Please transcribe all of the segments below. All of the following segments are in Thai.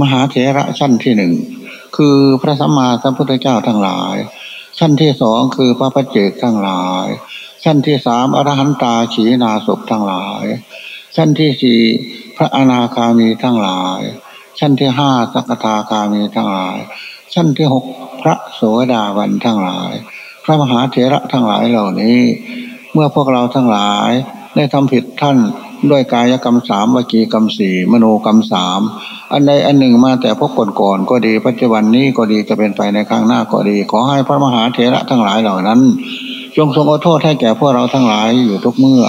มหาเถระชั้นที่หนึ่งคือพระสัมมาสัมพุทธเจ้าทั้งหลาย ชั้นที่สองคือพระพัจเจกทั้งหลาย ชั้นที่สามอรหันตาขีนาศพทั้งหลาย ชั้นที่สี่พระอนาคามีทั้งหลาย ชั้นที่ห้าสักทาคามีทั้งหลาย ชั้นที่หกพระโสดาบันทั้งหลาย พระมหาเถระทั้งหลายเหล่านี้ เมื่อพวกเราทั้งหลายได้ทำผิดท่าน ด้วยกายกรรมสามวิจีกรรมสี่มโนกรรมสามอันใดอันหนึ่งมาแต่พบก่อนก่อนก็ดีปัจจุบันนี้ก็ดีจะเป็นไปในข้างหน้าก็ดี ขอให้พระมหาเถระทั้งหลายเหล่านั้น จงทรงอโทษให้แก่พวกเราทั้งหลายอยู่ทุกเมื่อ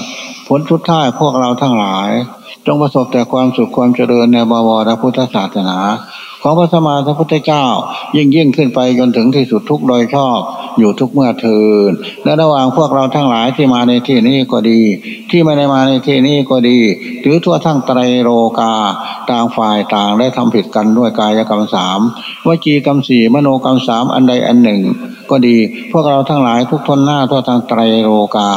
ผลทุดท้ายพวกเราทั้งหลาย จงประสบแต่ความสุขความเจริญในบวรพุทธศาสนา ของพระสมมาสัมพุทธเจ้า ยิ่งยิ่งขึ้นไปจนถึงที่สุดทุกโดยชอบอยู่ทุกเมื่อเทินและระหว่างพวกเราทั้งหลายที่มาในที่นี้ก็ดี ที่ไม่ได้มาในที่นี้ก็ดี หรือทั่วทั้งไตรโลกาต่างฝ่ายต่างได้ทำผิดกันด้วยกายกรรมสามวจีกรรมสี่มโนกรรมสามอันใดอันหนึ่ง ก็ดี พวกเราทั้งหลายทุกทนหน้าทั่วทั้งไตรโลกา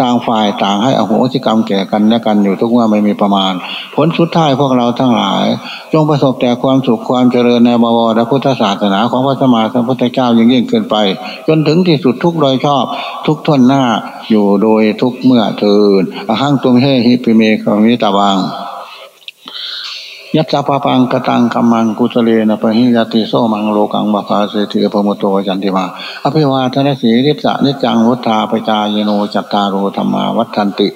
ต่างฝ่ายต่างให้อโหสิกรรมแก่กันและกันอยู่ทุกเมื่อไม่มีประมาณ ผลสุดท้ายพวกเราทั้งหลาย จงประสบแต่ความสุขความความเจริญในบวรพุทธศาสนาของพระสมมาสัมพุทธเจ้ายิ่งยิ่งขึ้นไป จนถึงที่สุดทุกโดยชอบ ทุกท่นหน้าอยู่โดยทุกเมื่อเทินอหังตุมเฮหิปิเมฆมิตาวังยัตสาปปังกตังกัมมังกุสเลนะปะหิยติโสมังโลกังบาภาเสถิพมโตจันติมาอภิวาทนสีริสะนิจังวุธาปจายโนจัตตารโอธรรมาวัฏันติ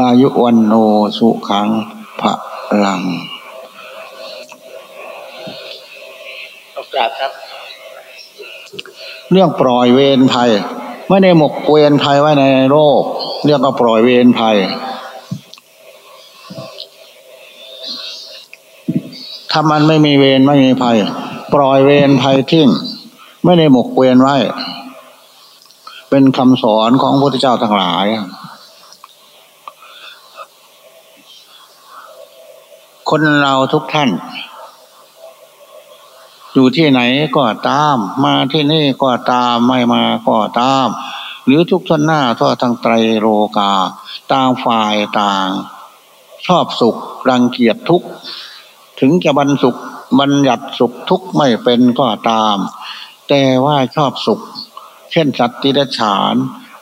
อายุวันโนสุขังพระลัง กราบครับ เรื่องปล่อยเวรภัย ไม่ได้หมกเวรภัยไว้ในโลกเรียกว่าปล่อยเวรภัยถ้ามันไม่มีเวรไม่มีภัย ปล่อยเวรภัยทิ้งไม่ได้หมกเวรไว้ เป็นคำสอนของพระพุทธเจ้าทั้งหลาย คนเราทุกท่าน อยู่ที่ไหนก็ตาม มาที่นี่ก็ตามไม่มาก็ตาม หรือทุกท่านหน้าทั่วทั้งไตรโลกา ต่างฝ่ายต่าง ชอบสุขรังเกียจทุกถึงจะบรรสุขบัญญัติสุขทุกไม่เป็นก็ตาม แต่ว่าชอบสุข เช่นสัตว์ที่ดฉาน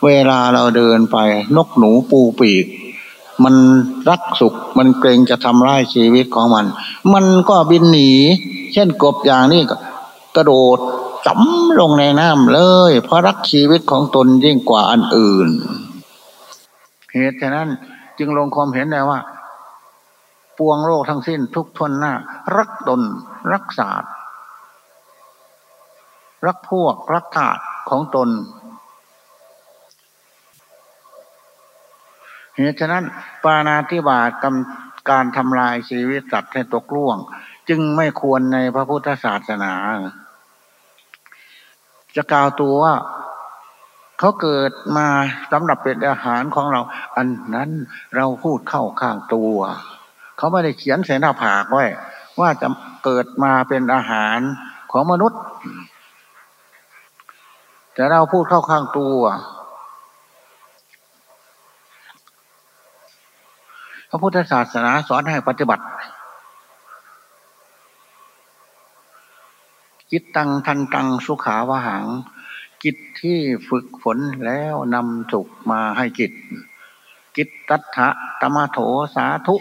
เวลาเราเดินไปนกหนูปูปีก มันรักสุข มันเกรงจะทำร้ายชีวิตของมัน มันก็บินหนี เช่นกบอย่างนี้กระโดดจำลงในน้ำเลย เพราะรักชีวิตของตนยิ่งกว่าอันอื่น เหตุฉะนั้นจึงลงความเห็นได้ว่า ปวงโลกทั้งสิ้นทุกทนหน้า รักตนรักษารักพวกรักถาดของตน เหตุฉะนั้น ปานาธิบาตกการทำลายชีวิตสัตว์ให้ตกล่วง จึงไม่ควรในพระพุทธศาสนา จะกล่าวตัวว่าเขาเกิดมาสำหรับเป็นอาหารของเรา อันนั้นเราพูดเข้าข้างตัว เขาไม่ได้เขียนเสนาผากไว้ ว่าจะเกิดมาเป็นอาหารของมนุษย์ แต่เราพูดเข้าข้างตัว ระพุทธศาสนาสอนให้ปฏิบัติ จิตตังทันตังสุขาวหัง จิตที่ฝึกฝนแล้วนำสุขมาให้จิต จิตตัทะตมะโถสาธุ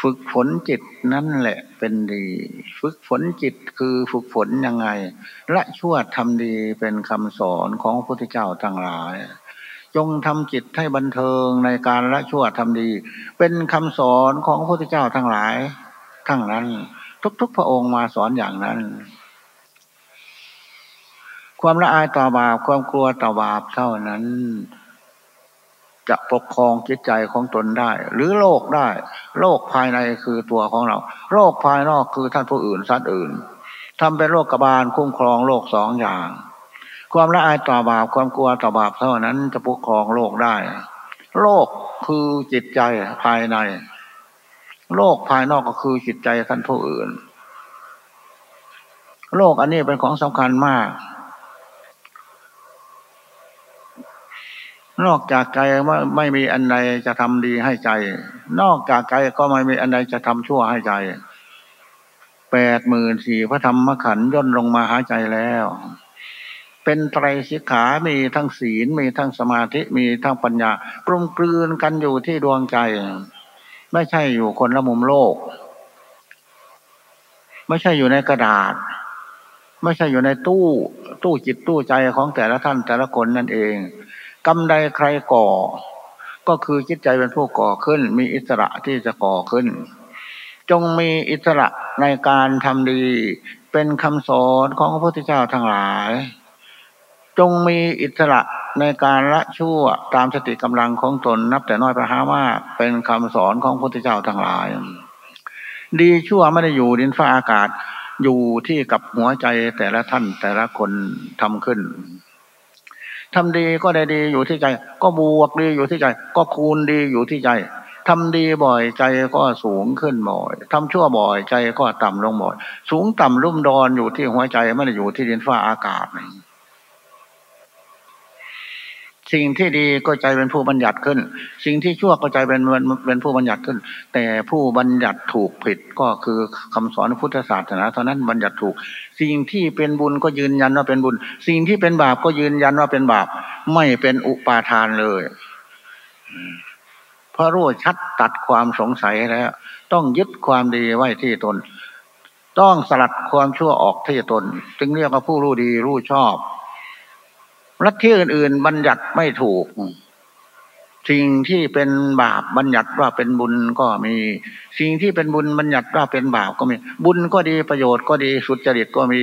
ฝึกฝนจิตนั่นแหละเป็นดี ฝึกฝนจิตคือฝึกฝนยังไง ละชั่วทำดีเป็นคำสอนของพระพุทธเจ้าทั้งหลาย จงทำจิตให้บันเทิงในการละชั่วทำดี เป็นคำสอนของพระพุทธเจ้าทั้งหลาย ทั้งนั้น ทุกๆพระองค์มาสอนอย่างนั้น ความละอายต่อบาปความกลัวต่อบาปเท่านั้น จะปกครองจิตใจของตนได้ หรือโลกได้ โลกภายในคือตัวของเรา โลกภายนอกคือท่านผู้อื่นสัตว์อื่นทำเป็นโลกกบาลคุ้มครองโลกสองอย่าง ความละอายต่อบาปความกลัวต่อบาปเท่านั้นจะปกครองโลกได้ โลกคือจิตใจภายใน โลกภายนอกก็คือจิตใจท่านผู้อื่น โลกอันนี้เป็นของสำคัญมาก นอกจากใจว่ไม่มีอันใดจะทำดีให้ใจ นอกจากใจก็ไม่มีอันใดจะทำชั่วให้ใจแปดหมื่นสี่พระธรรมขันย่นลงมาหาใจแล้ว เป็นไตรสิกขา มีทั้งศีล มีทั้งสมาธิ มีทั้งปัญญากลมกลืนกันอยู่ที่ดวงใจ ไม่ใช่อยู่คนละมุมโลก ไม่ใช่อยู่ในกระดาษ ไม่ใช่อยู่ในตู้ ตู้จิตตู้ใจของแต่ละท่านแต่ละคนนั่นเองกรรมใดใครก่อ ก็คือจิตใจเป็นผู้ก่อขึ้น มีอิสระที่จะก่อขึ้น จงมีอิสระในการทำดี เป็นคำสอนของพระพุทธเจ้าทั้งหลาย จงมีอิสระในการละชั่วตามสติกำลังของตนนับแต่น้อยไปหามากเป็นคำสอนของพระพุทธเจ้าทั้งหลาย ดีชั่วไม่ได้อยู่ดินฟ้าอากาศอยู่ที่กับหัวใจแต่ละท่านแต่ละคนทำขึ้นทำดีก็ได้ดีอยู่ที่ใจ ก็บวกดีอยู่ที่ใจ ก็คูณดีอยู่ที่ใจทำดีบ่อยใจก็สูงขึ้นบ่อยทำชั่วบ่อยใจก็ต่ำลงบ่อย สูงต่ำรุ่มดอนอยู่ที่หัวใจไม่ได้อยู่ที่ดินฟ้าอากาศ สิ่งที่ดีก็ใจเป็นผู้บัญญัติขึ้น สิ่งที่ชั่วก็ใจเป็นเป็นผู้บัญญัติขึ้น แต่ผู้บัญญัติถูกผิดก็คือคำสอนพุทธศาสนาเท่านั้นบัญญัติถูก สิ่งที่เป็นบุญก็ยืนยันว่าเป็นบุญ สิ่งที่เป็นบาปก็ยืนยันว่าเป็นบาป ไม่เป็นอุปาทานเลยเพราะรู้ชัดตัดความสงสัยแล้ว ต้องยึดความดีไว้ที่ตน ต้องสลัดความชั่วออกที่ตน จึงเรียกว่าผู้รู้ดีรู้ชอบ ลัทธิอื่น ๆ บัญญัติไม่ถูก สิ่งที่เป็นบาปบัญญัติว่าเป็นบุญก็มี สิ่งที่เป็นบุญบัญญัติว่าเป็นบาปก็มี บุญก็ดีประโยชน์ก็ดีสุจริตก็มี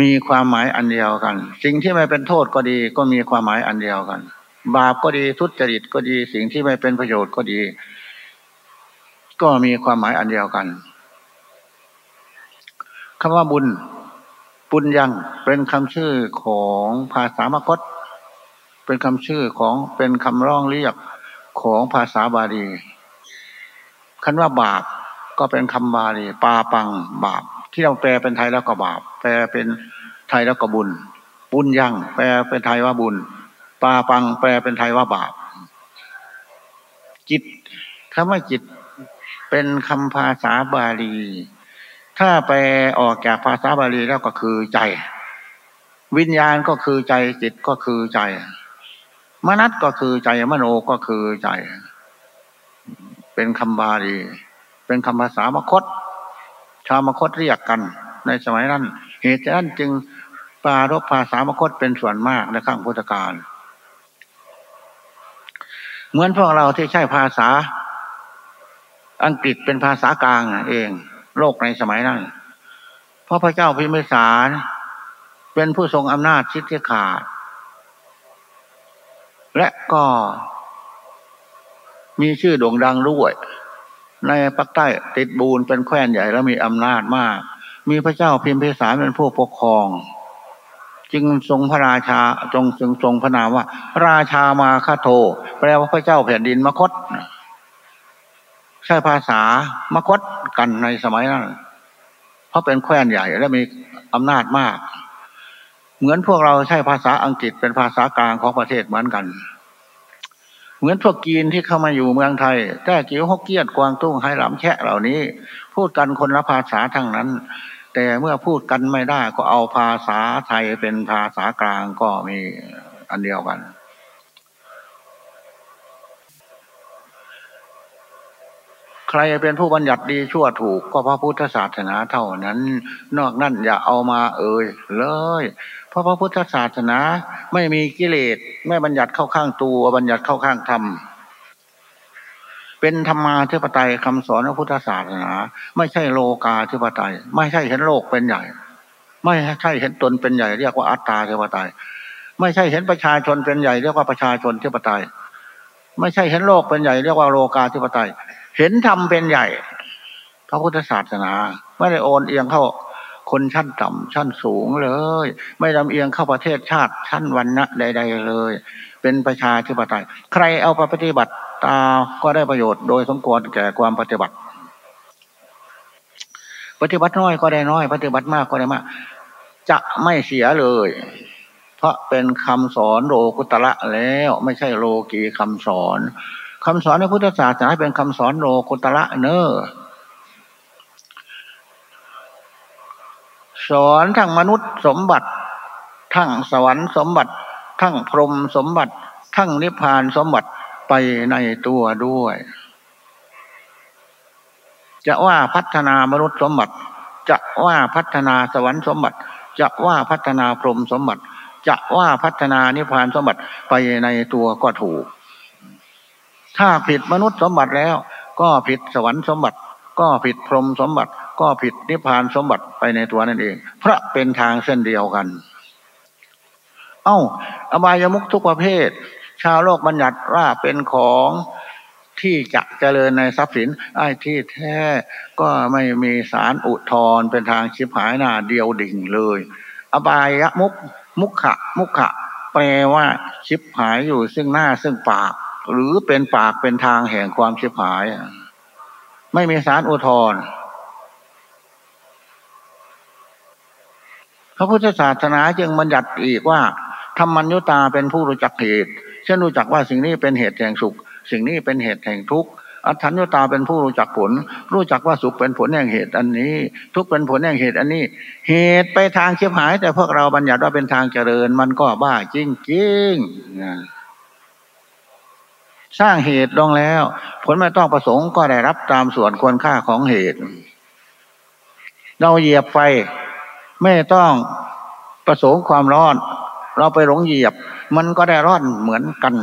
มีความหมายอันเดียวกัน สิ่งที่ไม่เป็นโทษก็ดีก็มีความหมายอันเดียวกัน บาปก็ดีทุจริตก็ดี สิ่งที่ไม่เป็นประโยชน์ก็ดี ก็มีความหมายอันเดียวกันคำว่าบุญ ปุญญังเป็นคำชื่อของภาษามคต เป็นคำชื่อของเป็นคำร้องเรียกของภาษาบาลีคันว่าบาปก็เป็นคำบาลีปาปังบาป ที่เราแปลเป็นไทยแล้วก็บาป แปลเป็นไทยแล้วก็บุญ บุญยังแปลเป็นไทยว่าบุญ ปาปังแปลเป็นไทยว่าบาป จิตคำว่าจิต เป็นคำภาษาบาลี ถ้าไปออกจากภาษาบาลีแล้วก็คือใจ วิญญาณก็คือใจจิตก็คือใจ มนัตก็คือใจมโนก็คือใจ เป็นคำบาลี เป็นคำภาษามคต ชาวมคตเรียกกัน ในสมัยนั้น เหตุฉะนั้นจึงปารบภาษามคตเป็นส่วนมากในข้างพุทธการเหมือนพวกเราที่ใช้ภาษาอังกฤษเป็นภาษากลางเอง โลกในสมัยนั้นเพราะพระเจ้าพิมพิสารเป็นผู้ทรงอำนาจชิดที่ขาด และก็มีชื่อโด่งดังด้วยในภาคใต้ติดบูนเป็นแคว้นใหญ่และมีอำนาจมาก มีพระเจ้าพิมพิสารเป็นผู้ปกครอง จึงทรงพระราชาจงจึงทรงพระนามว่า ราชามาคาโท แปลว่าพระเจ้าแผ่นดินมคต ใช้ภาษามคตกันในสมัยนั้น เพราะเป็นแคว้นใหญ่และมีอำนาจมาก เหมือนพวกเราใช้ภาษาอังกฤษเป็นภาษากลางของประเทศเหมือนกัน เหมือนพวกกีนที่เข้ามาอยู่เมืองไทยแต่จิ๋วฮกเกี้ยนกวางตุ้งไฮหลำแชะเหล่านี้ พูดกันคนละภาษาทั้งนั้น แต่เมื่อพูดกันไม่ได้ก็เอาภาษาไทยเป็นภาษากลางก็มีอันเดียวกัน ใครเป็นผู้บัญญัติดีชั่วถูกก็พระพุทธศาสนาเท่านั้น นอกนั้นอย่าเอามาเอ่ยเลย เพราะพระพุทธศาสนาไม่มีกิเลสไม่บัญญัติเข้าข้างตัวบัญญัติเข้าข้างธรรมเป็นธรรมาธิปไตยคำสอนพระพุทธศาสนา ไม่ใช่โลกาธิปไตย ไม่ใช่เห็นโลกเป็นใหญ่ ไม่ใช่เห็นตนเป็นใหญ่เรียกว่าอัตตาธิปไตย ไม่ใช่เห็นประชาชนเป็นใหญ่เรียกว่าประชาชนธิปไตย ไม่ใช่เห็นโลกเป็นใหญ่เรียกว่าโลกาธิปไตย เห็นธรรมเป็นใหญ่ พระพุทธศาสนา ไม่ได้โอนเอียงเข้าคนชั้นต่ำชั้นสูงเลย ไม่ลำเอียงเข้าประเทศชาติชั้นวันนะใด ๆ เลย เป็นประชาธิปไตย ใครเอาไปปฏิบัติตาก็ได้ประโยชน์โดยสมควรแก่ความปฏิบัติ ปฏิบัติน้อยก็ได้น้อย ปฏิบัติมากก็ได้มาก จะไม่เสียเลย เพราะเป็นคำสอนโลกุตระแล้ว ไม่ใช่โลกีคำสอน คำสอนในพุทธศาสนาเป็นคำสอนโลกุตระเนอสอนทั้งมนุษย์สมบัติ ทั้งสวรรค์สมบัติ ทั้งพรหมสมบัติ ทั้งนิพพานสมบัติไปในตัวด้วย จะว่าพัฒนามนุษย์สมบัติ จะว่าพัฒนาสวรรค์สมบัติ จะว่าพัฒนาพรหมสมบัติ จะว่าพัฒนานิพพานสมบัติไปในตัวก็ถูก ถ้าผิดมนุษย์สมบัติแล้ว ก็ผิดสวรรค์สมบัติ ก็ผิดพรหมสมบัติ ก็ผิดนิพพานสมบัติไปในตัวนั่นเองเพราะเป็นทางเส้นเดียวกัน เอา้าอบายมุขทุกประเภท ชาวโลกบัญญัติว่าเป็นของที่จะเจริญในทรัพย์สินไอ้ที่แท้ก็ไม่มีสารอุทธรเป็นทางชิบหายหน้าเดียวดิ่งเลย อบายมุกมุขะ มุขะ แปลว่าชิบหายอยู่ซึ่งหน้าซึ่งปาก หรือเป็นปากเป็นทางแห่งความชิบหาย ไม่มีสารอุทธรพระพุทธศาสนาจึงบัญญัติอีกว่าธรรมัญญุตาเป็นผู้รู้จักเหตุฉันรู้จักว่าสิ่งนี้เป็นเหตุแห่งสุข สิ่งนี้เป็นเหตุแห่งทุกข์อัฏฐัญญตาเป็นผู้รู้จักผล รู้จักว่าสุขเป็นผลแห่งเหตุอันนี้ ทุกเป็นผลแห่งเหตุอันนี้ เหตุไปทางเชียบหาย แต่พวกเราบัญญัติว่าเป็นทางเจริญมันก็บ้าจริงจริง สร้างเหตุลงแล้ว ผลไม่ต้องประสงค์ก็ได้รับตามส่วนควรค่าของเหตุ เราเหยียบไฟ ไม่ต้องประสงค์ความร้อน เราไปหลงเหยียบ มันก็ได้ร้อนเหมือนกัน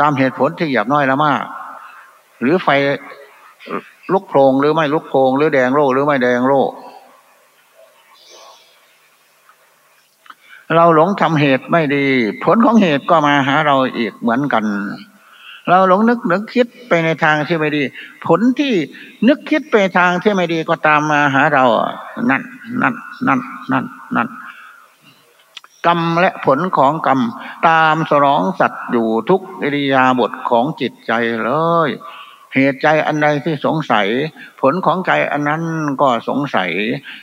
ตามเหตุผลที่เหยาบน้อยละมาก หรือไฟลุกโพรงหรือไม่ลุกโพรงหรือแดงโร่หรือไม่แดงโร่ เราหลงทำเหตุไม่ดี ผลของเหตุก็มาหาเราอีกเหมือนกัน เราหลงนึกนึกคิดไปในทางที่ไม่ดี ผลที่นึกคิดไปทางที่ไม่ดีก็ตามมาหาเรา นั่น นั่น นั่น นั่น นั่นกรรมและผลของกรรม ตามสรองสัตว์อยู่ทุกอิริยาบถของจิตใจเลย เหตุใจอันใดที่สงสัย ผลของใจอันนั้นก็สงสัย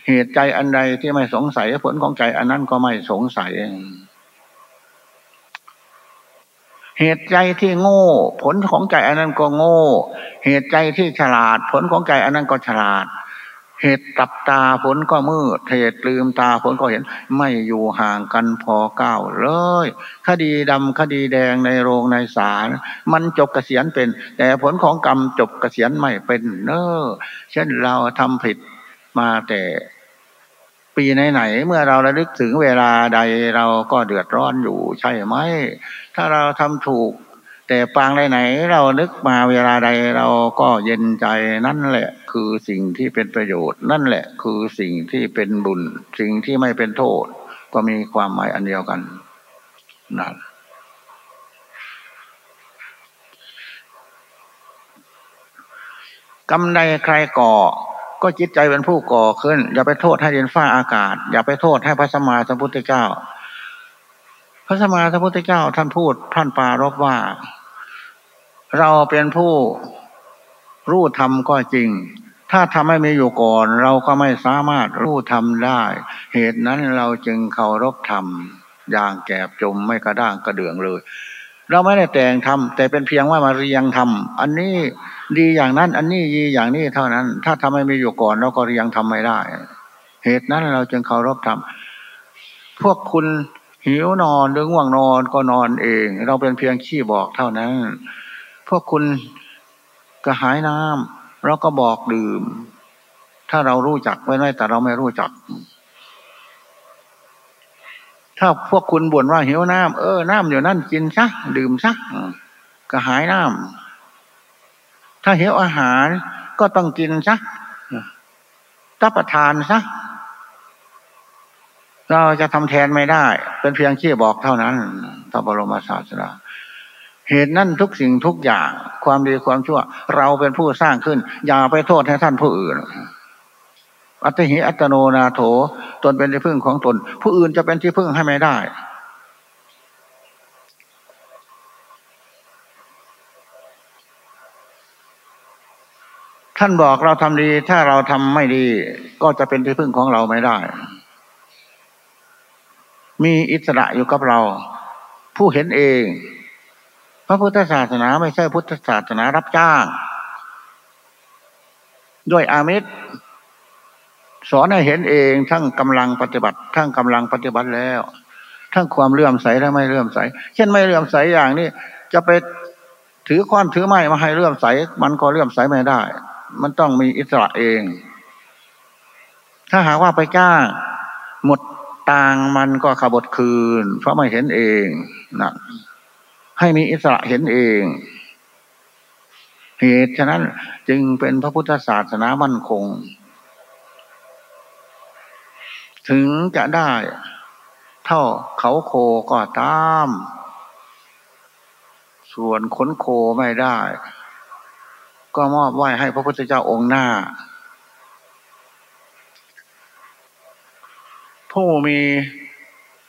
เหตุใจอันใดที่ไม่สงสัย ผลของใจอันนั้นก็ไม่สงสัย เหตุใจที่โง่ ผลของใจอันนั้นก็โง่ เหตุใจที่ฉลาด ผลของใจอันนั้นก็ฉลาด เหตุตับตาผลก็มืดเหตุลืมตาผลก็เห็น ไม่อยู่ห่างกันพอก้าวเลย คดีดำคดีแดงในโรงในศาลมันจบเกษียณเป็น แต่ผลของกรรมจบเกษียณไม่เป็นเนอเช่นเราทำผิดมาแต่ปีไหนๆเมื่อเราระลึกถึงเวลาใดเราก็เดือดร้อนอยู่ใช่ไหม ถ้าเราทำถูก แต่ปางไหนๆเรานึกมาเวลาใดเราก็เย็นใจนั่นแหละ คือสิ่งที่เป็นประโยชน์ นั่นแหละคือสิ่งที่เป็นบุญ สิ่งที่ไม่เป็นโทษ ก็มีความหมายอันเดียวกันนั่นกำใดใครก่อ ก็จิตใจเป็นผู้ก่อขึ้น อย่าไปโทษให้เดินฟ้าอากาศ อย่าไปโทษให้พระสมมาสัมพุทธเจ้า พระสมมาสัมพุทธเจ้าท่านพูดท่านปารบว่า เราเป็นผู้ รู้ธรรมก็จริง ถ้าทำให้มีอยู่ก่อน เราก็ไม่สามารถรู้ธรรมได้ เหตุนั้นเราจึงเคารพธรรมอย่างแกบจมไม่กระด้างกระเดื่องเลย เราไม่ได้แต่งทำแต่เป็นเพียงว่ามาเรียงทำอันนี้ดีอย่างนั้น อันนี้ดีอย่างนี้เท่านั้น ถ้าทำให้มีอยู่ก่อน เราก็เรียงทำไม่ได้ เหตุนั้นเราจึงเคารพธรรมพวกคุณหิวนอนหรือง่วงนอนก็นอนเอง เราเป็นเพียงขี้บอกเท่านั้น พวกคุณ กระหายน้ำเราก็บอกดื่ม ถ้าเรารู้จักไว้ไม่แต่เราไม่รู้จัก ถ้าพวกคุณบ่นว่าหิวน้ำเออน้ำอยู่นั่นกินซักดื่มซักกระหายน้ำถ้าหิวอาหารก็ต้องกินซักรับประทานซักเราจะทำแทนไม่ได้ เป็นเพียงขี้บอกเท่านั้นพระบรมศาสดา เหตุนั้นทุกสิ่งทุกอย่าง ความดีความชั่ว เราเป็นผู้สร้างขึ้น อย่าไปโทษให้ท่านผู้อื่น อัตหิอัตโนนาโถ ตนเป็นที่พึ่งของตน ผู้อื่นจะเป็นที่พึ่งให้ไม่ได้ ท่านบอกเราทำดี ถ้าเราทำไม่ดี ก็จะเป็นที่พึ่งของเราไม่ได้ มีอิสระอยู่กับเรา ผู้เห็นเอง พระพุทธศาสนาไม่ใช่พุทธศาสนารับจ้าง ด้วยอามิตร สอนให้เห็นเองทั้งกำลังปฏิบัติ ทั้งกำลังปฏิบัติแล้ว ทั้งความเลื่อมใสและไม่เลื่อมใส เช่นไม่เลื่อมใสอย่างนี้จะไปถือค้อนถือไม้มาให้เลื่อมใส มันก็เลื่อมใสไม่ได้ มันต้องมีอิสระเอง ถ้าหากว่าไปจ้างหมดต่างมันก็ขบดคืน เพราะไม่เห็นเองนะ ให้มีอิสระเห็นเองเหตุฉะนั้นจึงเป็นพระพุทธศาสนามั่นคง ถึงจะได้เท่าเขาโคก็ตาม ส่วนขนโคไม่ได้ ก็มอบไหว้ให้พระพุทธเจ้าองค์หน้า ผู้มี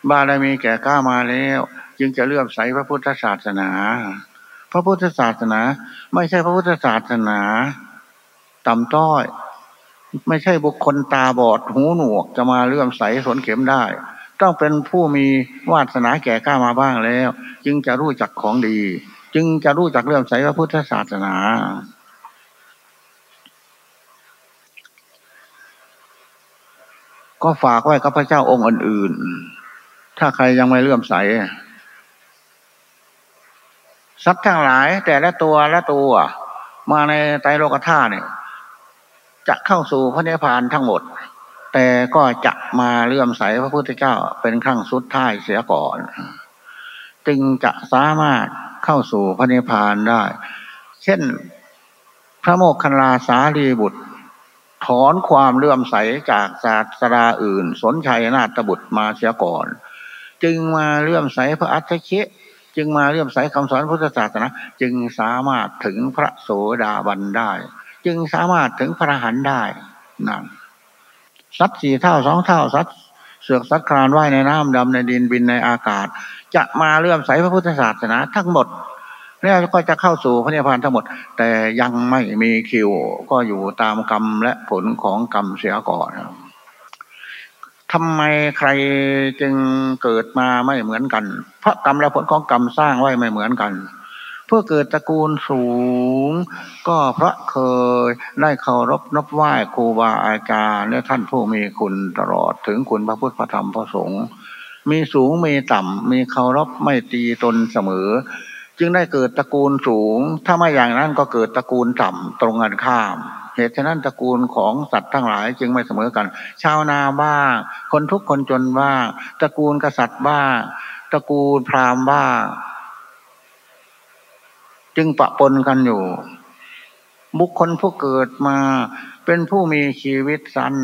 บารมีแก่กล้ามาแล้ว จึงจะเลื่อมใสพระพุทธศาสนา พระพุทธศาสนา ไม่ใช่พระพุทธศาสนา ต่ำต้อย ไม่ใช่บุคคลตาบอดหูหนวกจะมาเลื่อมใสสนเข็มได้ ต้องเป็นผู้มีวาสนาแก่กล้ามาบ้างแล้ว จึงจะรู้จักของดี จึงจะรู้จักเลื่อมใสพระพุทธศาสนาก็ฝากไว้กับพระเจ้าองค์อื่นๆ ถ้าใครยังไม่เลื่อมใสสัตว์ทั้งหลาย แต่ละตัวละตัว มาในไตรโลกธาตุเนี่ยจะเข้าสู่พระนิพพานทั้งหมด แต่ก็จะมาเลื่อมใสพระพุทธเจ้าเป็นครั้งสุดท้ายเสียก่อน จึงจะสามารถเข้าสู่พระนิพพานได้ เช่น พระโมคคัลลาสารีบุตร ถอนความเลื่อมใสจากศาสราอื่น สนชัยนาฏบุตรมาเสียก่อน จึงมาเลื่อมใสพระอัจฉริจึงมาเลื่อมใสคำสอนพุทธศาสนาจึงสามารถถึงพระโสดาบันได้ จึงสามารถถึงพระหันได้นั่นสัตสี่เท่าสองเท่าสัตเสือกสัตคลานว่ายในน้ำดำในดินบินในอากาศ จะมาเลื่อมใสพระพุทธศาสนาทั้งหมดแล้วก็จะเข้าสู่พระนิพพานทั้งหมด แต่ยังไม่มีคิวก็อยู่ตามกรรมและผลของกรรมเสียก่อน ทำไมใครจึงเกิดมาไม่เหมือนกัน เพราะกรรมและผลของกรรมสร้างไว้ไม่เหมือนกัน เพื่อเกิดตระกูลสูง ก็เพราะเคยได้เคารพนับไหว้ครูบาอาจารย์และท่านผู้มีคุณตลอดถึงคุณพระพุทธพระธรรมพระสงฆ์มีสูงมีต่ำ มีเคารพไม่ตีตนเสมอ จึงได้เกิดตระกูลสูง ถ้าไม่อย่างนั้นก็เกิดตระกูลต่ำตรงกันข้าม เหตุฉะนั้นตระกูลของสัตว์ทั้งหลายจึงไม่เสมอกัน ชาวนาบ้างคนทุกคนจนบ้างตระกูลกษัตริย์บ้างตระกูลพราหมณ์บ้างจึงปะปนกันอยู่ บุคคลผู้เกิดมาเป็นผู้มีชีวิตสั้น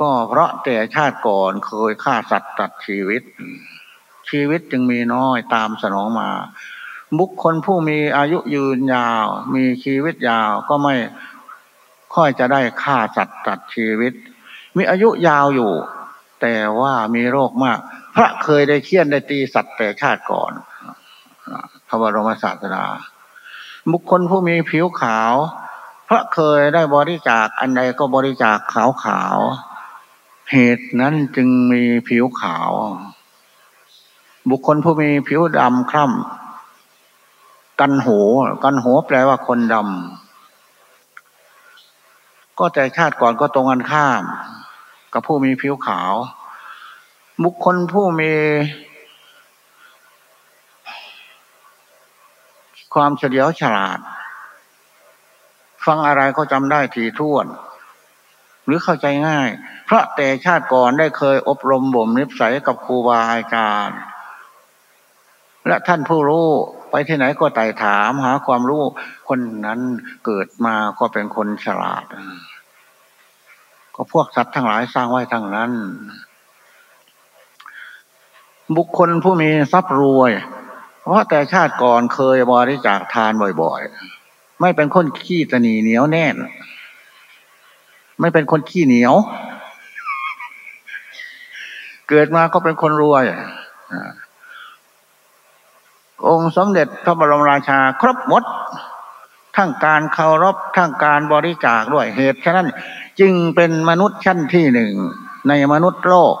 ก็เพราะแต่ชาติก่อนเคยฆ่าสัตว์ตัดชีวิต ชีวิตจึงมีน้อยตามสนองมา บุคคลผู้มีอายุยืนยาว มีชีวิตยาวก็ไม่ ค่อยจะได้ฆ่าสัตว์ตัดชีวิต มีอายุยาวอยู่ แต่ว่ามีโรคมาก พระเคยได้เคี่ยนได้ตีสัตว์แต่ชาติก่อนพระบรมศาสดาบุคคลผู้มีผิวขาว พระเคยได้บริจาคอันใดก็บริจาคขาวขาวเหตุนั้นจึงมีผิวขาว บุคคลผู้มีผิวดำคล้ำกันโหกันโหแปลว่าคนดำ ก็แต่ชาติก่อนก็ตรงกันข้าม กับผู้มีผิวขาว บุคคลผู้มี ความเฉลียวฉลาด ฟังอะไรก็จำได้ทีท่วน หรือเข้าใจง่าย เพราะแต่ชาติก่อนได้เคยอบรมบ่มนิสัยกับครูบาอาจารย์และท่านผู้รู้ไปที่ไหนก็ไต่ถามหาความรู้ คนนั้นเกิดมาก็เป็นคนฉลาด ก็พวกสัตว์ทั้งหลายสร้างไว้ทั้งนั้น บุคคลผู้มีทรัพย์รวย เพราะแต่ชาติก่อนเคยบริจาคทานบ่อยๆ ไม่เป็นคนขี้ตนีเหนียวแน่น ไม่เป็นคนขี้เหนียว เกิดมาก็เป็นคนรวยองค์สมเด็จพระบรมราชา ครบหมด ทั้งการเคารพทั้งการบริจาคด้วยเหตุฉะนั้นจึงเป็นมนุษย์ชั้นที่หนึ่งในมนุษย์โลก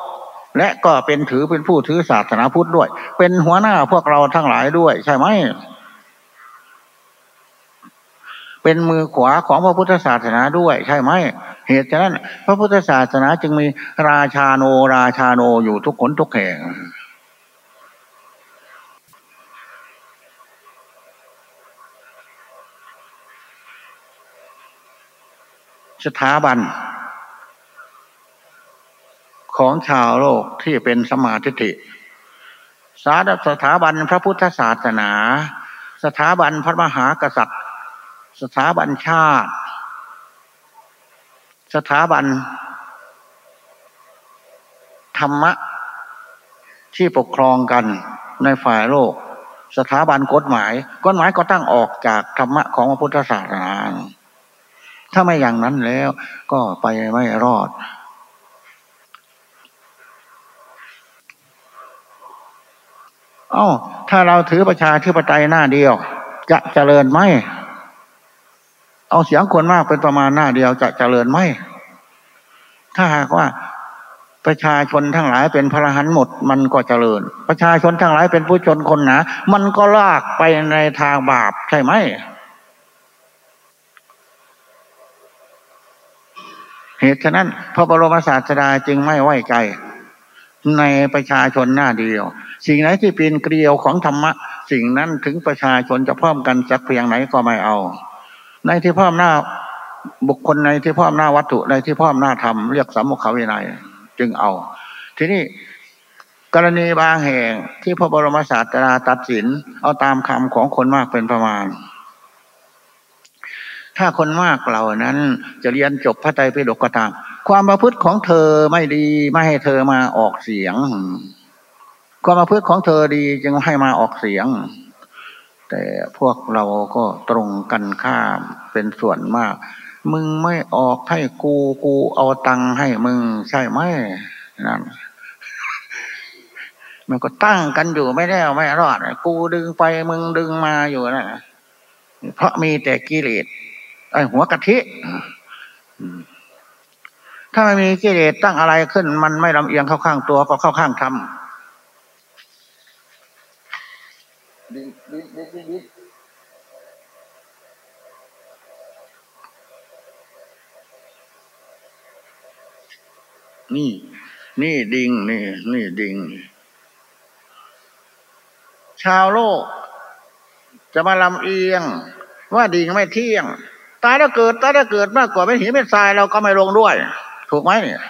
และก็เป็นถือเป็นผู้ถือศาสนาพุทธด้วย เป็นหัวหน้าพวกเราทั้งหลายด้วย ใช่ไหมเป็นมือขวาของพระพุทธศาสนาด้วย ใช่ไหมเหตุฉะนั้น พระพุทธศาสนาจึงมีราชาโนราชาโนอยู่ทุกคนทุกแห่ง สถาบัน ของชาวโลกที่เป็นสมาธิิสาสถาบันพระพุทธศาสนา สถาบันพระมหากษัตริย์ สถาบันชาติ สถาบัน ธรรมะ ที่ปกครองกันในฝ่ายโลก สถาบันกฎหมาย กฎหมายก็ตั้งออกจากธรรมะของพระพุทธศาสนา ถ้าไม่อย่างนั้นแล้วก็ไปไม่รอด เอา้า ถ้าเราถือประชาธิปไตยหน้าเดียว จะเจริญไหม เอาเสียงคนมากเป็นประมาณหน้าเดียวจะเจริญไหม ถ้าหากว่าประชาชนทั้งหลายเป็นพระหันหมด มันก็เจริญ ประชาชนทั้งหลายเป็นผู้ชนคนหนา มันก็ลากไปในทางบาปใช่ไหม เหตุฉะนั้นพระบรมศาสดาจึงไม่ไว้ใจในประชาชนหน้าเดียว สิ่งไหนที่เป็นเกลียวของธรรมะ สิ่งนั้นถึงประชาชนจะเพิ่มกันสักเพียงไหนก็ไม่เอา ในที่เพิ่มหน้าบุคคลในที่เพิ่มหน้าวัตถุในที่เพิ่มหน้าธรรมเรียกสมมุขวินัยจึงเอา ทีนี้กรณีบางแห่งที่พระบรมศาสดาตัดสิน เอาตามคำของคนมากเป็นประมาณ ถ้าคนมากเหล่านั้นจะเรียนจบพระไตรปิฎกก็ตาม ความประพฤติของเธอไม่ดีไม่ให้เธอมาออกเสียง ความประพฤติของเธอดีจึงให้มาออกเสียง แต่พวกเราก็ตรงกันข้ามเป็นส่วนมาก มึงไม่ออกให้กูกูเอาตังค์ให้มึงใช่ไหมนั่นมันก็ตั้งกันอยู่ไม่ได้ไม่รอด กูดึงไปมึงดึงมาอยู่นะเพราะมีแต่กิเลส ไอหัวกะทิถ้าไม่มีกิเลสตั้งอะไรขึ้น มันไม่ลำเอียงเข้าข้างตัวก็เข้าข้างธรรมนี่ นี่ดิงนี่ นี่ดิง ชาวโลก จะมาลำเอียง ว่าดิงไม่เที่ยง ตายแล้วเกิดตายแล้วเกิดมากกว่าเป็นหินเป็นทรายเราก็ไม่ลงด้วย ถูกไหมเนี่ย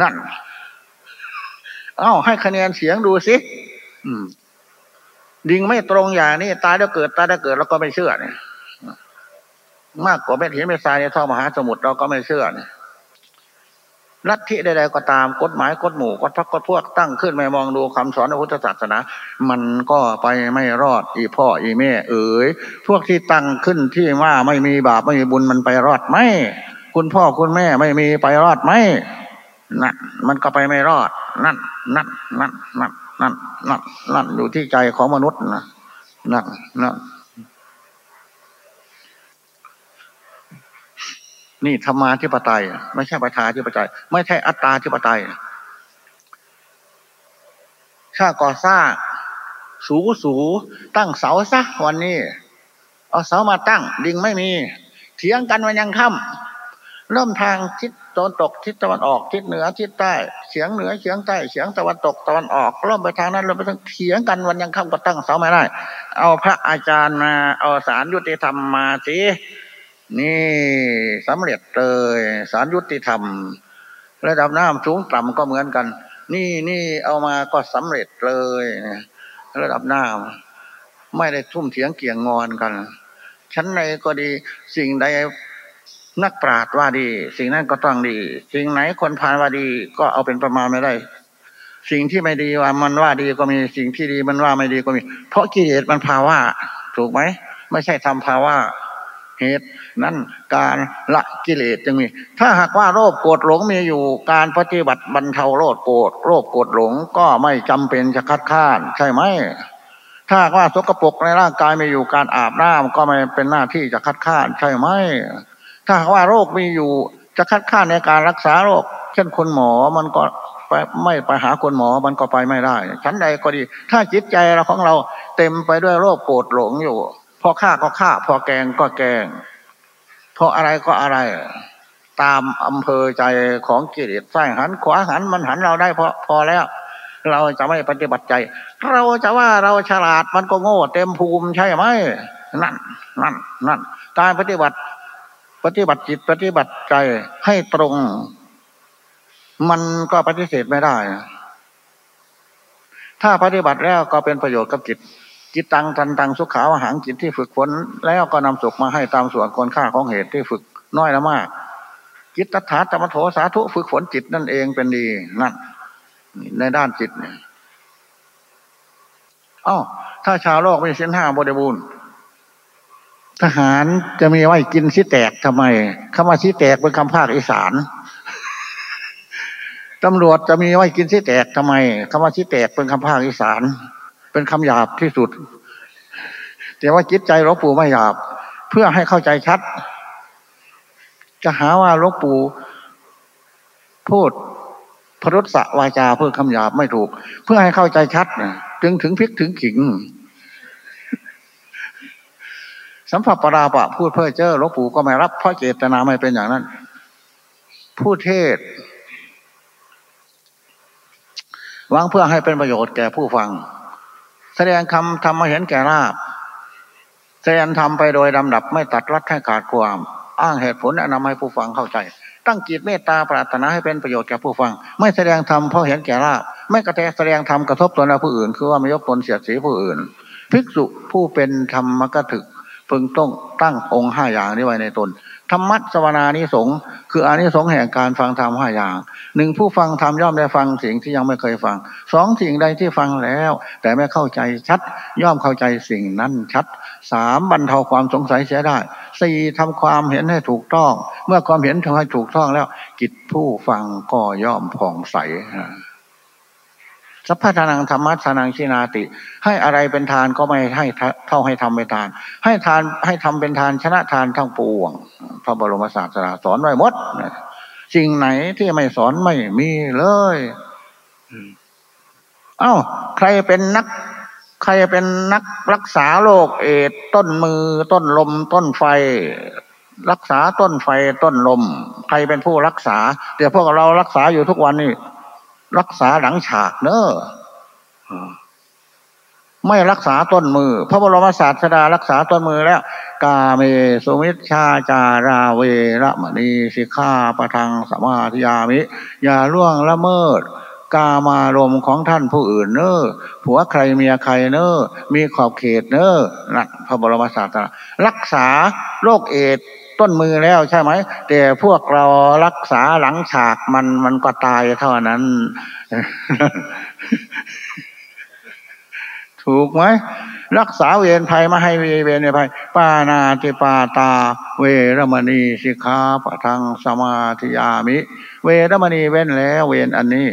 นั่น เอ้า ให้คะแนนเสียงดูสิดิงไม่ตรงอย่างนี้ตายแล้วเกิดตายแล้วเกิดเราก็ไม่เชื่อเนี่ยมากกว่าเป็นหินเป็นทรายในท่อมหาสมุทรเราก็ไม่เชื่อเนี่ย ลัทธิใดๆก็ตามกฎหมายกฎหมู่กฎพักกฎพวกตั้งขึ้นมามองดูคำสอนของพุทธศาสนา มันก็ไปไม่รอดอีพ่ออีแม่ เอ๋ยพวกที่ตั้งขึ้นที่ว่าไม่มีบาปไม่มีบุญมันไปรอดไหมคุณพ่อคุณแม่ไม่มีไปรอดไหมนั่นมันก็ไปไม่รอด นั่นนั่นนั่นนั่นนั่นนั่นนั่นอยู่ที่ใจของมนุษย์นะนั่นนั่น นี่ธรรมาธิปไตย ไม่ใช่ประชาธิปไตย ไม่ใช่อัตตาธิปไตยถ้าก่อสร้างสูสูตั้งเสาซะวันนี้ เอาเสามาตั้ง ดิงไม่มี เถียงกันวันยังค่ำเริ่มทางทิศตะวันตกทิศตะวันออกทิศเหนือทิศใต้เฉียงเหนือเฉียงใต้เฉียงตะวันตกตะวันออกเริ่มไปทางนั้นเริ่มไปทางเถียงกันวันยังค่ำก็ตั้งเสาไม่ได้ เอาพระอาจารย์มาเอาสารยุติธรรมมาสิ นี่สำเร็จเลยสารยุติธรรม ระดับน้ำสูงต่ำก็เหมือนกัน นี่นี่เอามาก็สำเร็จเลย ระดับน้ำไม่ได้ทุ่มเถียงเกี่ยงงอนกัน ชั้นในก็ดีสิ่งใดนักปราชญ์ว่าดี สิ่งนั้นก็ต้องดี สิ่งไหนคนพานว่าดี ก็เอาเป็นประมาณไม่ได้ สิ่งที่ไม่ดีว่ามันว่าดีก็มีสิ่งที่ดีมันว่าไม่ดีก็มี เพราะกิเลสมันภาวะถูกไหมไม่ใช่ทำภาวะ เหตุนั้นการละกิเลสจึงมี ถ้าหากว่าโรคโกรธหลงมีอยู่การปฏิบัติบรรเทาโรคโกรธโรคโกรธหลงก็ไม่จำเป็นจะคัดค้าน ใช่ไหมถ้าว่าสกปรกในร่างกายมีอยู่การอาบน้ำก็ไม่เป็นหน้าที่จะคัดค้านใช่ไหมถ้าว่าโรคมีอยู่จะคัดค้านในการรักษาโรค เช่นคนหมอมันก็ไปไม่ไปหาคนหมอมันก็ไปไม่ได้ชั้นใดก็ดี ถ้าจิตใจเราของเราเต็มไปด้วยโรคโกรธหลงอยู่ พอฆ่าก็ฆ่า พอแกงก็แกงพราะอะไรก็อะไร ตามอำเภอใจของกิเลสสร้างหันขวาหันมันหันเราได้พอพอแล้ว เราจะไม่ปฏิบัติใจ เราจะว่าเราฉลาดมันก็โง่เต็มภูมิใช่ไหมนั่นนั่นนั่นการปฏิบัติปฏิบัติจิตปฏิบัติใจให้ตรง มันก็ปฏิเสธไม่ได้ ถ้าปฏิบัติแล้วก็เป็นประโยชน์กับจิต จิตตังทันตังสุขาวหังจิตที่ฝึกฝนแล้วก็นำสุขมาให้ตามส่วนคนค่าของเหตุที่ฝึกน้อยละมากจิตตถาธรรมโถสาธุฝึกฝนจิตนั่นเองเป็นดีนั่นในด้านจิตเนี่ยอ้าถ้าชาวโลกไม่เส้นห้าบริบูรณ์ทหารจะมีไว้กินสิแตกทำไมคำว่าสิแตกเป็นคำภาคอีสานตำรวจจะมีไว้กินสิแตกทำไมคำว่าสิแตกเป็นคำภาคอีสาน เป็นคำหยาบที่สุด แต่ว่าจิตใจหลวงปู่ไม่หยาบ เพื่อให้เข้าใจชัด จะหาว่าหลวงปู่พูดพรุษสวาจาเพื่อคำหยาบไม่ถูก เพื่อให้เข้าใจชัดจึงถึงพลิกถึงขิง สัมผัสปราปะพูดเพื่อเจอหลวงปู่ก็ไม่รับเพราะเจตนาไม่เป็นอย่างนั้น ผู้เทศวางเพื่อให้เป็นประโยชน์แก่ผู้ฟัง แสดงคำทำมาเห็นแก่ราบแสดงทำไปโดยลำดับไม่ตัดรัดให้ขาดความ อ้างเหตุผลแนะนำให้ผู้ฟังเข้าใจ ตั้งจิตเมตตาปรารถนาให้เป็นประโยชน์แก่ผู้ฟัง ไม่แสดงธรรมเพราะเห็นแก่ราบไม่กระแทแสดงธรรมกระทบตนและผู้อื่น คือว่าไม่ยกตนเสียดสีผู้อื่น ภิกษุผู้เป็นธรรมกถึกพึงต้องตั้งองค์ห้าอย่างนี้ไว้ในตน ธรรมะสวนานิสงคืออานิสงส์แห่งการฟังธรรมห้าอย่างหนึ่งผู้ฟังธรรมย่อมได้ฟังสิ่งที่ยังไม่เคยฟังสองสิ่งใดที่ฟังแล้ว แต่ไม่เข้าใจชัด ย่อมเข้าใจสิ่งนั้นชัดสามบรรเทาความสงสัยเสียได้สี่ทำความเห็นให้ถูกต้อง เมื่อความเห็นทำให้ถูกต้องแล้วจิตผู้ฟังก็ย่อมผ่องใส สัพพทานังธรรมะทานังชินาติ ให้อะไรเป็นทานก็ไม่ให้เท่าให้ทำเป็นทาน ให้ทานให้ทำเป็นทานชนะทานทั้งปวง พระบรมศาสดาสอนไว้หมดสิ่งไหนที่ไม่สอนไม่มีเลยเอ้า ใครเป็นนัก ใครเป็นนักรักษาโรคเอดต้นมือต้นลม ต้นไฟ รักษาต้นไฟต้นลม ใครเป็นผู้รักษา เดี๋ยวพวกเรารักษาอยู่ทุกวันนี้ รักษาหลังฉากเนอะไม่รักษาต้นมือ พระบรมศาสดารักษาต้นมือแล้ว กาเมสุมิชาจาราเวระมณีสิกขาปะทังสมาธิยามิ อย่าล่วงละเมิด กามารมของท่านผู้อื่นเนอ้อผัวใครเมียใครเนอ้อมีขอบเขตเนอ้อนะพระบรมศาสดารักษาโรคเอด ต้นมือแล้วใช่ไหม แต่พวกเรารักษาหลังฉากมันมันก็ตายเท่านั้น ถูกไหมรักษาเวรภัยมาให้เวรภัยปานาติปาตา เวรมณีสิกขาปะทังสมาธิยามิ เวรมณีเว้นแล้วเวรอันนี้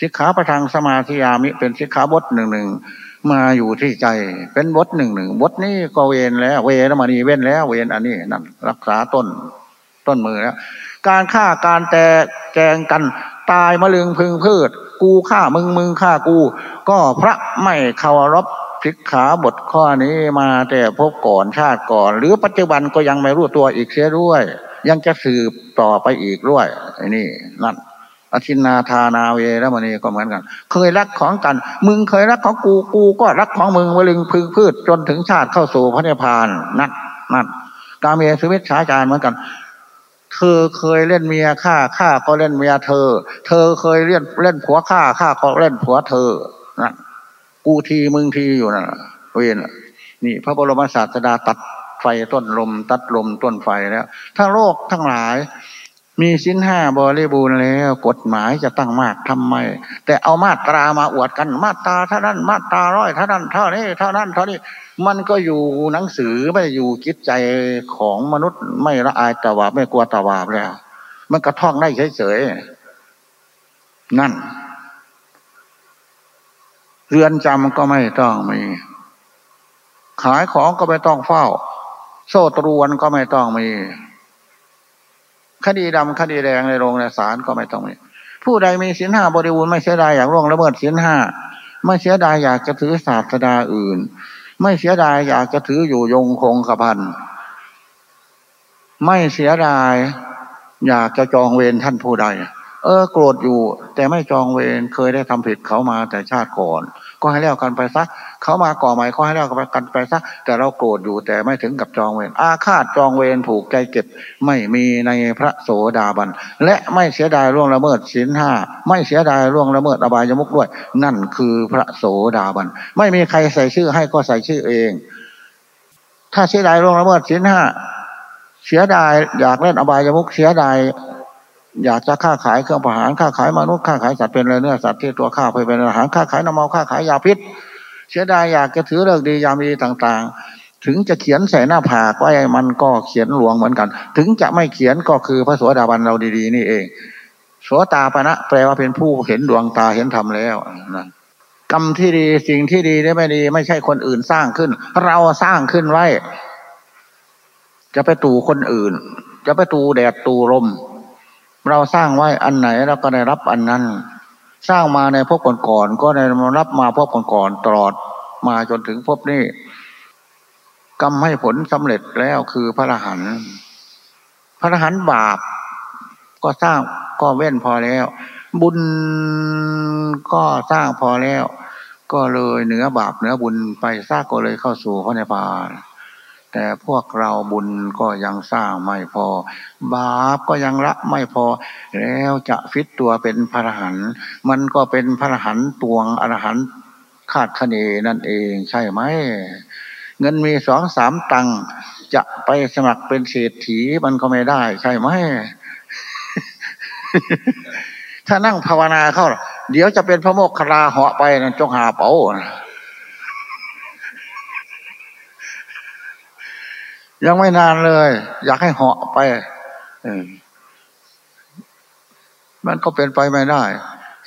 สิกขาประทังสมาธิยามิเป็นสิกขาบทหนึ่งหนึ่งมาอยู่ที่ใจเป็นบทหนึ่งหนึ่งบทนี้ก็เวนแล้ว เวนมานีเว้นแล้ว เวนอันนี้นั่นรักษาต้นต้นมือแล้ว การฆ่าการแตกแกงกันตายมะลึงพึงพืช กูฆ่ามึงมึงฆ่ากู ก็พระไม่เคารพพิกขาบทข้อนี้มาแต่พบก่อนชาติก่อน หรือปัจจุบันก็ยังไม่รู้ตัวอีกเสียด้วย ยังจะสืบต่อไปอีกด้วยอนี่นั่น อธินาทานาเวรมณีก็เหมือนกัน เคยรักของกัน มึงเคยรักของกูกูก็รักของมึงวลึงพึงพืชจนถึงชาติเข้าสู่พระนิพพานนั่นนั่นกาเมียสวิตชาจารเหมือนกัน เธอเคยเล่นเมียฆ่าฆ่าก็เล่นเมียเธอ เธอเคยเล่นเล่นผัวฆ่าฆ่าก็เล่นผัวเธอนั่นกูทีมึงทีอยู่น่ะเวนนี่ พระบรมศาสดาตัดไฟต้นลม ตัดลมต้นไฟแล้วถ้าโลกทั้งหลาย มีสินห้าบริบูรณ์แล้วกฎหมายจะตั้งมากทำไม แต่เอามาตรามาอวดกันมาตราเท่านั้นมาตราร้อยเท่านั้นเท่านี้เท่านั้นเท่านี้มันก็อยู่หนังสือไม่อยู่จิตใจของมนุษย์ไม่ละอายตาวาไม่กลัวตาวาแล้ว มันกระท่องได้เฉยๆนั่น เรือนจำก็ไม่ต้องมีขายของก็ไม่ต้องเฝ้า โซ่ตรวนก็ไม่ต้องมี คดีดำคดีแดงในโรงในศาลก็ไม่ต้องมีผู้ใดมีศีลห้าบริบูรณ์ไม่เสียดายอยากร่วงละเมิดศีลห้าไม่เสียดายอยากจะถือศาสดาอื่น ไม่เสียดายอยากจะถืออยู่ยงคงกระพันไม่เสียดาย อยากจะจองเวรท่านผู้ใด เออโกรธอยู่ แต่ไม่จองเวรเคยได้ทำผิดเขามาแต่ชาติก่อน ก็ให้แล้วกันไปซัก เขามาก่อใหม่ก็ให้แล้วกันไปซักแต่เราโกรธอยู่แต่ไม่ถึงกับจองเวรอาฆาตจองเวรผูกใจเก็บไม่มีในพระโสดาบัน และไม่เสียดายร่วงละเมิดศีลห้าไม่เสียดายร่วงละเมิดอบายมุกด้วย นั่นคือพระโสดาบัน ไม่มีใครใส่ชื่อให้ก็ใส่ชื่อเอง ถ้าเสียดายร่วงละเมิดศีลห้าเสียดายอยากเล่นอบายมุกเสียดายอยากจะค้าขายเครื่องประหารค้าขายมนุษย์ค้าขายสัตว์เป็นเนื้อสัตว์ที่ตัวข้าไปเป็นอาหารค้าขายน้ำเมาค้าขายยาพิษ เสียดายอยากจะถือเลิกดียามดีต่างๆ ถึงจะเขียนใส่หน้าผากไว้มันก็เขียนหลวงเหมือนกัน ถึงจะไม่เขียนก็คือพระสวสดาบันเราดีๆ นี่เองโสตาปณะแปลว่าเป็นผู้เห็นดวงตาเห็นธรรมแล้วนะกรรมที่ดีสิ่งที่ดีได้ไม่ดี ไม่ใช่คนอื่นสร้างขึ้น เราสร้างขึ้นไว้ จะไปตู่คนอื่น จะไปตู่แดดตู่ลมเราสร้างไว้อันไหนเราก็ได้รับอันนั้น สร้างมาในพบก่อนๆก็ได้รับมาพบก่อนๆตลอดมาจนถึงพบนี้กรรมให้ผลสำเร็จแล้วคือพระอรหันต์พระอรหันต์บาป ก็สร้างก็เว้นพอแล้ว บุญก็สร้างพอแล้ว ก็เลยเหนือบาปเหนือบุญไปสร้างก็เลยเข้าสู่พระนิพพาน แต่พวกเราบุญก็ยังสร้างไม่พอ บาปก็ยังละไม่พอ แล้วจะฟิตตัวเป็นพระหันมันก็เป็นพระหันตวงอรหันคาดคะเนนั่นเองใช่ไหม เงินมีสองสามตังจะไปสมัครเป็นเศรษฐีมันก็ไม่ได้ใช่ไหม ถ้านั่งภาวนาเข้า เดี๋ยวจะเป็นพระโมกขลาเหาะไปนะจงหาเป๋า ยังไม่นานเลย อยากให้เหาะไปมันก็เป็นไปไม่ได้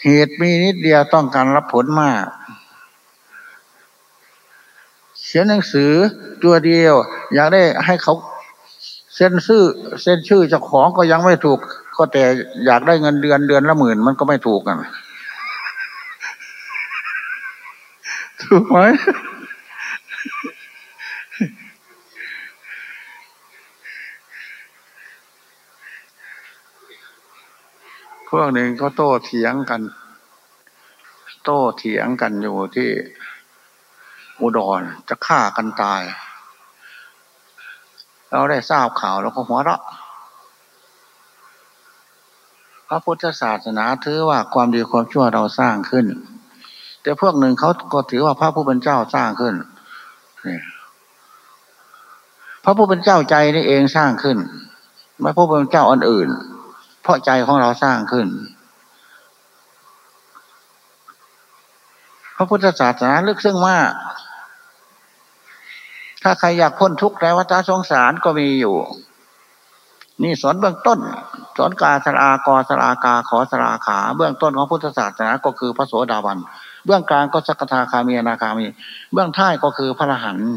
เหตุมีนิดเดียวต้องการรับผลมาก เขียนหนังสือตัวเดียว อยากได้ให้เขาเซ็นชื่อเซ็นชื่อเจ้าของก็ยังไม่ถูก ก็แต่อยากได้เงินเดือนเดือนละหมื่นมันก็ไม่ถูกกันถูกไหม พวกหนึ่งเขาโต้เถียงกัน โต้เถียงกันอยู่ที่อุดรจะฆ่ากันตาย เราได้ทราบข่าวแล้วก็หัวเราะพระพุทธศาสนาถือว่าความดีความชั่วเราสร้างขึ้น แต่พวกหนึ่งเขาก็ถือว่าพระผู้เป็นเจ้าสร้างขึ้นพระผู้เป็นเจ้าใจนี่เองสร้างขึ้นไม่พระผู้เป็นเจ้าอันอื่น เพราะใจของเราสร้างขึ้น พระพุทธศาสนาลึกซึ้งมาก ถ้าใครอยากพ้นทุกข์ในวัฏสงสารก็มีอยู่ นี่สอนเบื้องต้น สอนกาสลากอสลากาขอสลาขา เบื้องต้นของพุทธศาสนาก็คือพระโสดาบัน เบื้องกลางก็สักทาคามีนาคามี เบื้องท้ายก็คือพระรหันต์